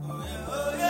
Oh yeah, oh yeah.